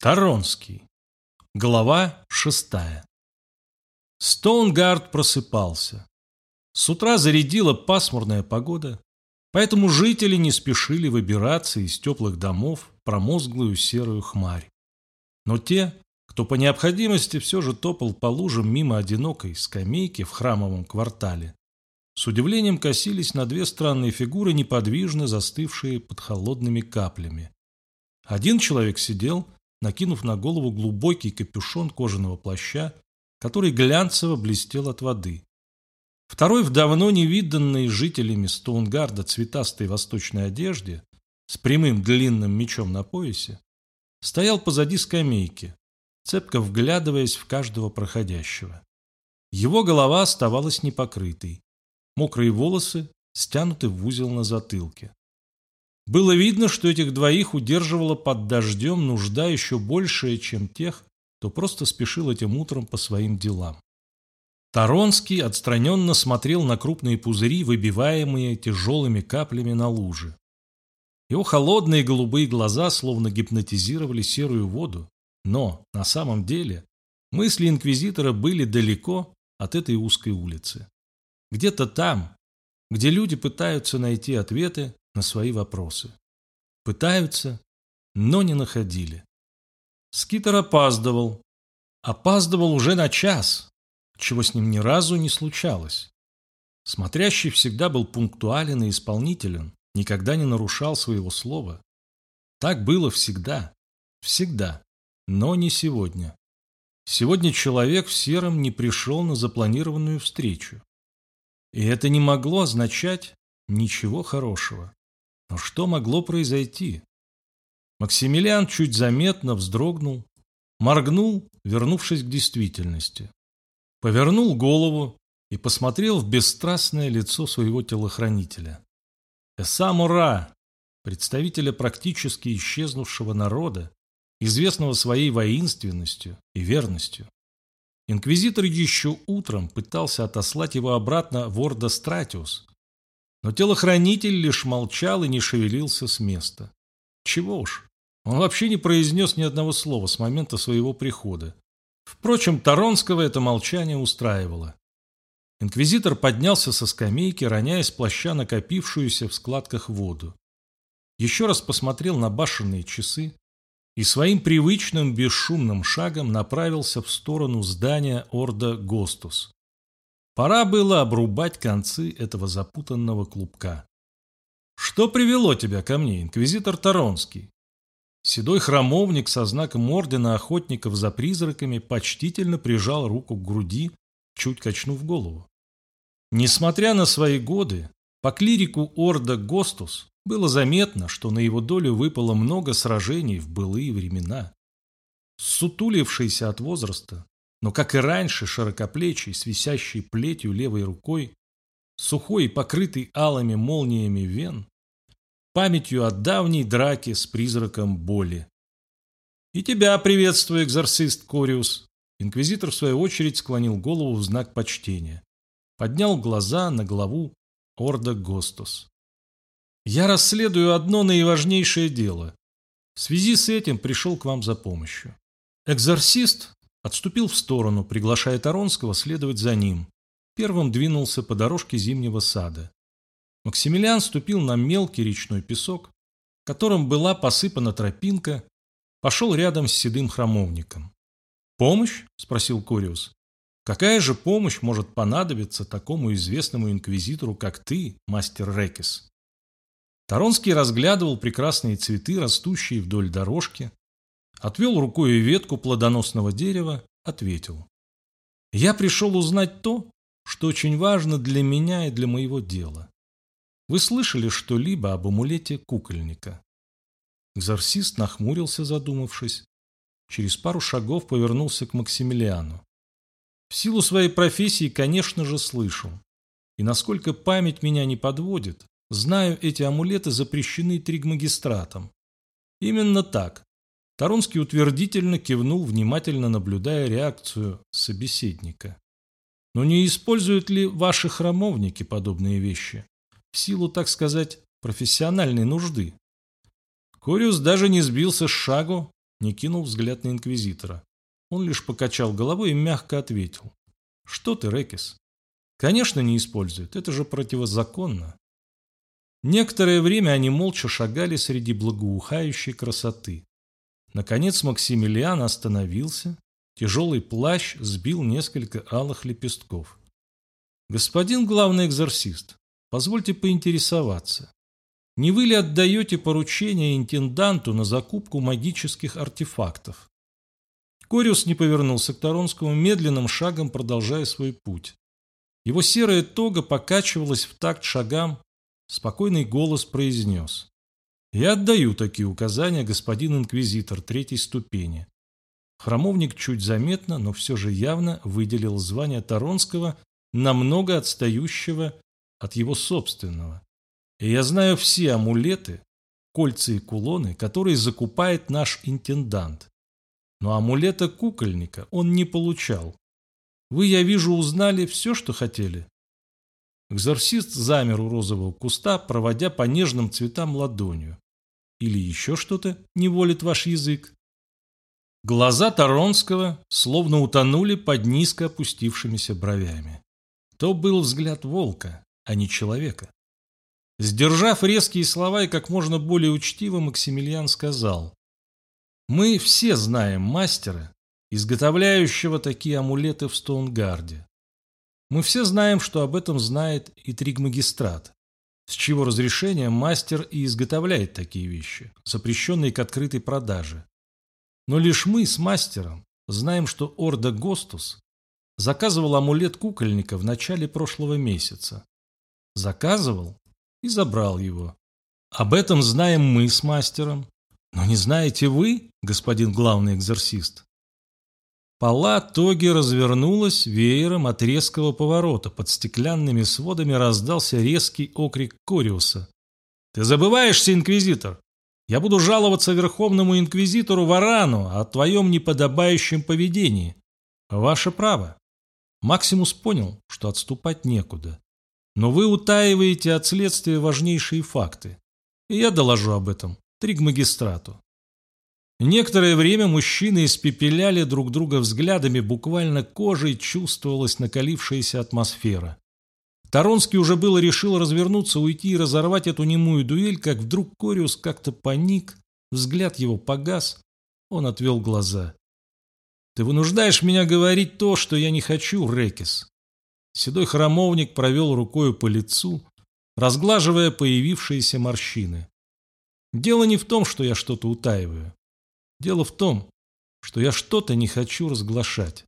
Таронский. Глава шестая. Стоунгард просыпался. С утра зарядила пасмурная погода, поэтому жители не спешили выбираться из теплых домов промозглую серую хмарь. Но те, кто по необходимости все же топал по лужам мимо одинокой скамейки в храмовом квартале, с удивлением косились на две странные фигуры, неподвижно застывшие под холодными каплями. Один человек сидел, накинув на голову глубокий капюшон кожаного плаща, который глянцево блестел от воды. Второй в давно невиданной жителями Стоунгарда цветастой восточной одежде, с прямым длинным мечом на поясе, стоял позади скамейки, цепко вглядываясь в каждого проходящего. Его голова оставалась непокрытой, мокрые волосы стянуты в узел на затылке. Было видно, что этих двоих удерживала под дождем нужда еще большая, чем тех, кто просто спешил этим утром по своим делам. Таронский отстраненно смотрел на крупные пузыри, выбиваемые тяжелыми каплями на луже. Его холодные голубые глаза словно гипнотизировали серую воду, но, на самом деле, мысли инквизитора были далеко от этой узкой улицы. Где-то там, где люди пытаются найти ответы на свои вопросы. Пытаются, но не находили. Скитер опаздывал. Опаздывал уже на час, чего с ним ни разу не случалось. Смотрящий всегда был пунктуален и исполнителен, никогда не нарушал своего слова. Так было всегда. Всегда. Но не сегодня. Сегодня человек в сером не пришел на запланированную встречу. И это не могло означать ничего хорошего. Но что могло произойти? Максимилиан чуть заметно вздрогнул, моргнул, вернувшись к действительности. Повернул голову и посмотрел в бесстрастное лицо своего телохранителя. Эсамура, представителя практически исчезнувшего народа, известного своей воинственностью и верностью. Инквизитор еще утром пытался отослать его обратно в Ордо Стратиус, но телохранитель лишь молчал и не шевелился с места. Чего уж, он вообще не произнес ни одного слова с момента своего прихода. Впрочем, Таронского это молчание устраивало. Инквизитор поднялся со скамейки, роняя с плаща накопившуюся в складках воду. Еще раз посмотрел на башенные часы и своим привычным бесшумным шагом направился в сторону здания Орда Гостус. Пора было обрубать концы этого запутанного клубка. «Что привело тебя ко мне, инквизитор Таронский?» Седой храмовник со знаком ордена охотников за призраками почтительно прижал руку к груди, чуть качнув голову. Несмотря на свои годы, по клирику Орда Гостус было заметно, что на его долю выпало много сражений в былые времена. Сутулившийся от возраста, но, как и раньше, широкоплечий, с висящей плетью левой рукой, сухой и покрытый алыми молниями вен, памятью о давней драке с призраком боли. «И тебя приветствую, экзорцист Кориус!» Инквизитор, в свою очередь, склонил голову в знак почтения. Поднял глаза на главу Орда Гостус. «Я расследую одно наиважнейшее дело. В связи с этим пришел к вам за помощью. Экзорцист Отступил в сторону, приглашая Таронского следовать за ним. Первым двинулся по дорожке зимнего сада. Максимилиан ступил на мелкий речной песок, которым была посыпана тропинка, пошел рядом с седым храмовником. «Помощь?» – спросил Кориус. «Какая же помощь может понадобиться такому известному инквизитору, как ты, мастер Рекис?» Таронский разглядывал прекрасные цветы, растущие вдоль дорожки, Отвел рукой ветку плодоносного дерева, ответил. «Я пришел узнать то, что очень важно для меня и для моего дела. Вы слышали что-либо об амулете кукольника?» Экзорцист нахмурился, задумавшись. Через пару шагов повернулся к Максимилиану. В силу своей профессии, конечно же, слышал. И насколько память меня не подводит, знаю, эти амулеты запрещены тригмагистратом. Именно так. Таронский утвердительно кивнул, внимательно наблюдая реакцию собеседника. Но не используют ли ваши храмовники подобные вещи? В силу, так сказать, профессиональной нужды? Кориус даже не сбился с шагу, не кинул взгляд на инквизитора. Он лишь покачал головой и мягко ответил. «Что ты, Рекис?» «Конечно, не использует. Это же противозаконно». Некоторое время они молча шагали среди благоухающей красоты. Наконец Максимилиан остановился. Тяжелый плащ сбил несколько алых лепестков. «Господин главный экзорцист, позвольте поинтересоваться. Не вы ли отдаете поручение интенданту на закупку магических артефактов? Кориус не повернулся к Таронскому, медленным шагом продолжая свой путь. Его серая тога покачивалась в такт шагам, спокойный голос произнес. «Я отдаю такие указания, господин инквизитор третьей ступени». Храмовник чуть заметно, но все же явно выделил звание Таронского, намного отстающего от его собственного. И я знаю все амулеты, кольца и кулоны, которые закупает наш интендант. Но амулета кукольника он не получал. Вы, я вижу, узнали все, что хотели. Экзорцист замер у розового куста, проводя по нежным цветам ладонью. Или еще что-то не волит ваш язык? Глаза Таронского словно утонули под низко опустившимися бровями. То был взгляд волка, а не человека. Сдержав резкие слова и как можно более учтиво, Максимилиан сказал. «Мы все знаем мастера, изготовляющего такие амулеты в Стоунгарде. Мы все знаем, что об этом знает и Тригмагистрат, с чего разрешения мастер и изготовляет такие вещи, запрещенные к открытой продаже. Но лишь мы с мастером знаем, что Орда Гостус заказывал амулет кукольника в начале прошлого месяца. Заказывал и забрал его. Об этом знаем мы с мастером, но не знаете вы, господин главный экзорцист. Пола тоги развернулась веером от резкого поворота. Под стеклянными сводами раздался резкий окрик Кориуса. «Ты забываешься, инквизитор! Я буду жаловаться верховному инквизитору Варану о твоем неподобающем поведении. Ваше право». Максимус понял, что отступать некуда. Но вы утаиваете от следствия важнейшие факты. И я доложу об этом тригмагистрату. Некоторое время мужчины испепеляли друг друга взглядами, буквально кожей чувствовалась накалившаяся атмосфера. Таронский уже было решил развернуться, уйти и разорвать эту немую дуэль, как вдруг Кориус как-то паник, взгляд его погас, он отвел глаза. «Ты вынуждаешь меня говорить то, что я не хочу, Рекис. Седой храмовник провел рукою по лицу, разглаживая появившиеся морщины. Дело не в том, что я что-то утаиваю. Дело в том, что я что-то не хочу разглашать.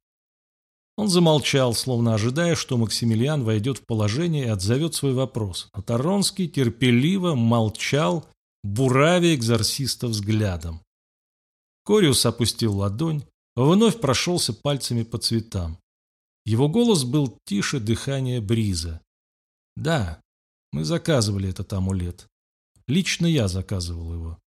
Он замолчал, словно ожидая, что Максимилиан войдет в положение и отзовет свой вопрос. А Таронский терпеливо молчал, буравя экзорциста взглядом. Кориус опустил ладонь, вновь прошелся пальцами по цветам. Его голос был тише дыхания бриза. «Да, мы заказывали этот амулет. Лично я заказывал его.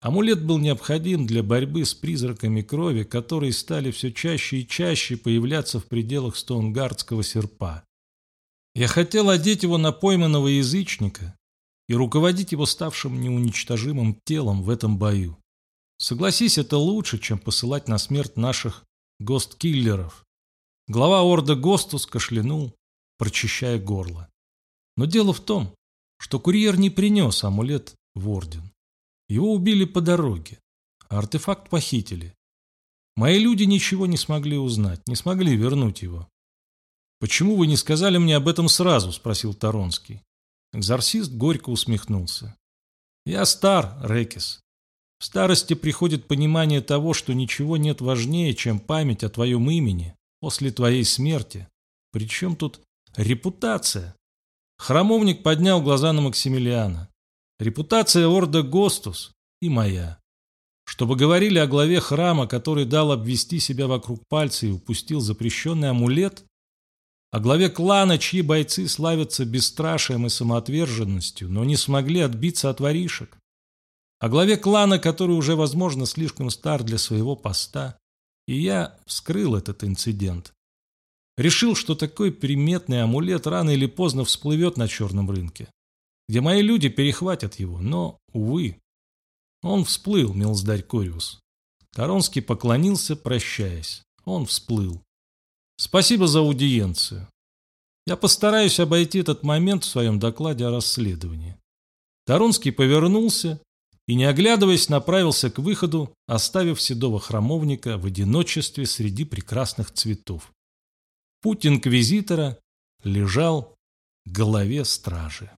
Амулет был необходим для борьбы с призраками крови, которые стали все чаще и чаще появляться в пределах Стоунгардского серпа. Я хотел одеть его на пойманного язычника и руководить его ставшим неуничтожимым телом в этом бою. Согласись, это лучше, чем посылать на смерть наших гост-киллеров, Глава орда Гостус кашлянул, прочищая горло. Но дело в том, что курьер не принес амулет в орден. Его убили по дороге, а артефакт похитили. Мои люди ничего не смогли узнать, не смогли вернуть его. «Почему вы не сказали мне об этом сразу?» – спросил Таронский. Экзорцист горько усмехнулся. «Я стар, Рекис. В старости приходит понимание того, что ничего нет важнее, чем память о твоем имени, после твоей смерти. Причем тут репутация? Храмовник поднял глаза на Максимилиана. Репутация Орда Гостус и моя. Чтобы говорили о главе храма, который дал обвести себя вокруг пальца и упустил запрещенный амулет, о главе клана, чьи бойцы славятся бесстрашием и самоотверженностью, но не смогли отбиться от воришек, о главе клана, который уже, возможно, слишком стар для своего поста, и я вскрыл этот инцидент. Решил, что такой приметный амулет рано или поздно всплывет на черном рынке, где мои люди перехватят его, но, увы. Он всплыл, милздарь Кориус. Таронский поклонился, прощаясь. Он всплыл. «Спасибо за аудиенцию. Я постараюсь обойти этот момент в своем докладе о расследовании». Таронский повернулся и, не оглядываясь, направился к выходу, оставив седого храмовника в одиночестве среди прекрасных цветов. Путь инквизитора лежал к голове стражи.